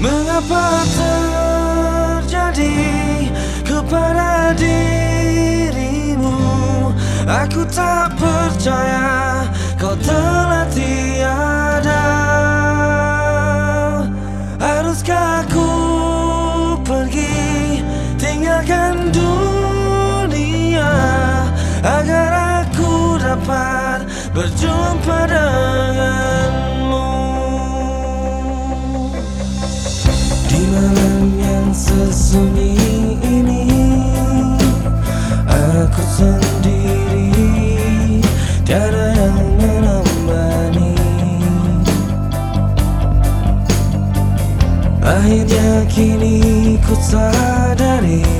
Mengapa terjadi kepada dirimu? Aku tak percaya kau telah tiada berjumpa denganmu Di malam yang sesunyi ini Aku sendiri Tiada yang menemani Akhirnya kini ku sadari